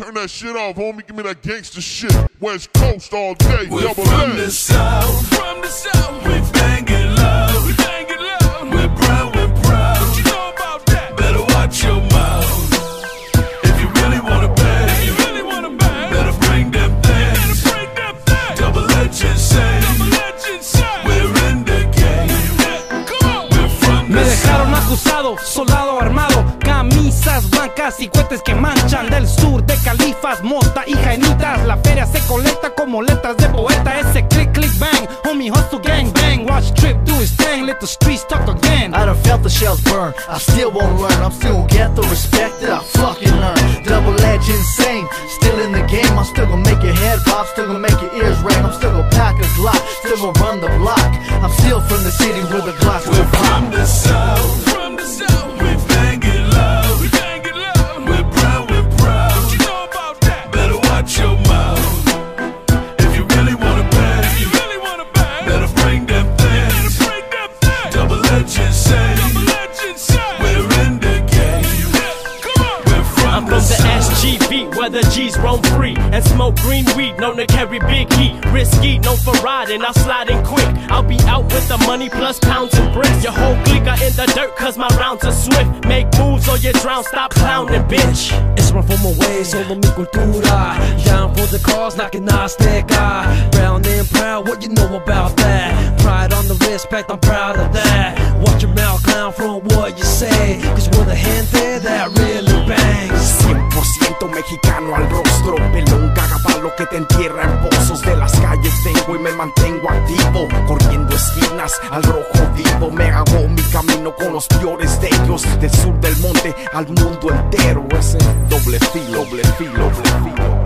Turn that shit off, homie. Give me that gangster shit. West Coast all day. We're double from A. the south. From the south, We bang it loud. we bang it loud. We're proud, we're proud. What you know about that? Better watch your mouth. If you really wanna bang, You really wanna bang? better bring them things. Better break that thing. Double legend say Double legend say. we're in the game. Come on. We're from Me the dejaron south. acusado, soldado armado, camisas blancas y cohetes que manchan del sur de califas, mota y jainitas. La feria se colecta como letras de poeta. Ese click, click, bang, homie hustle gang bang. Watch trip do his thing, let the streets talk again. I done felt the shells burn. I still won't learn. I'm still gonna get the respect that I fucking earn. Double edge insane. Still in the game. I'm still gonna make your head pop. Still gonna make your ears ring. I'm still gonna pack a Glock. Still gonna run the block. I'm still from the city where the Glocks We're will pop. from the south. Where the G's roam free and smoke green weed, known to carry big heat. Risky, known for riding, I'll slide in quick. I'll be out with the money plus pounds and bricks. Your whole clique are in the dirt, cause my rounds are swift. Make moves or you drown, stop clowning, bitch. It's run from away, solo mi cultura. Down for the cause, knocking Azteca. Brown and proud, what you know about that? Pride on the respect, I'm proud of that. Watch your mouth, clown, from what you say. Cause we're the gente that que te entierra en pozos De las calles. Vengo y me mantengo activo Corriendo esquinas al rojo vivo. Me hago mi camino con los peores de ellos Del sur del monte al mundo entero. Ese doble filo, doble filo, doble filo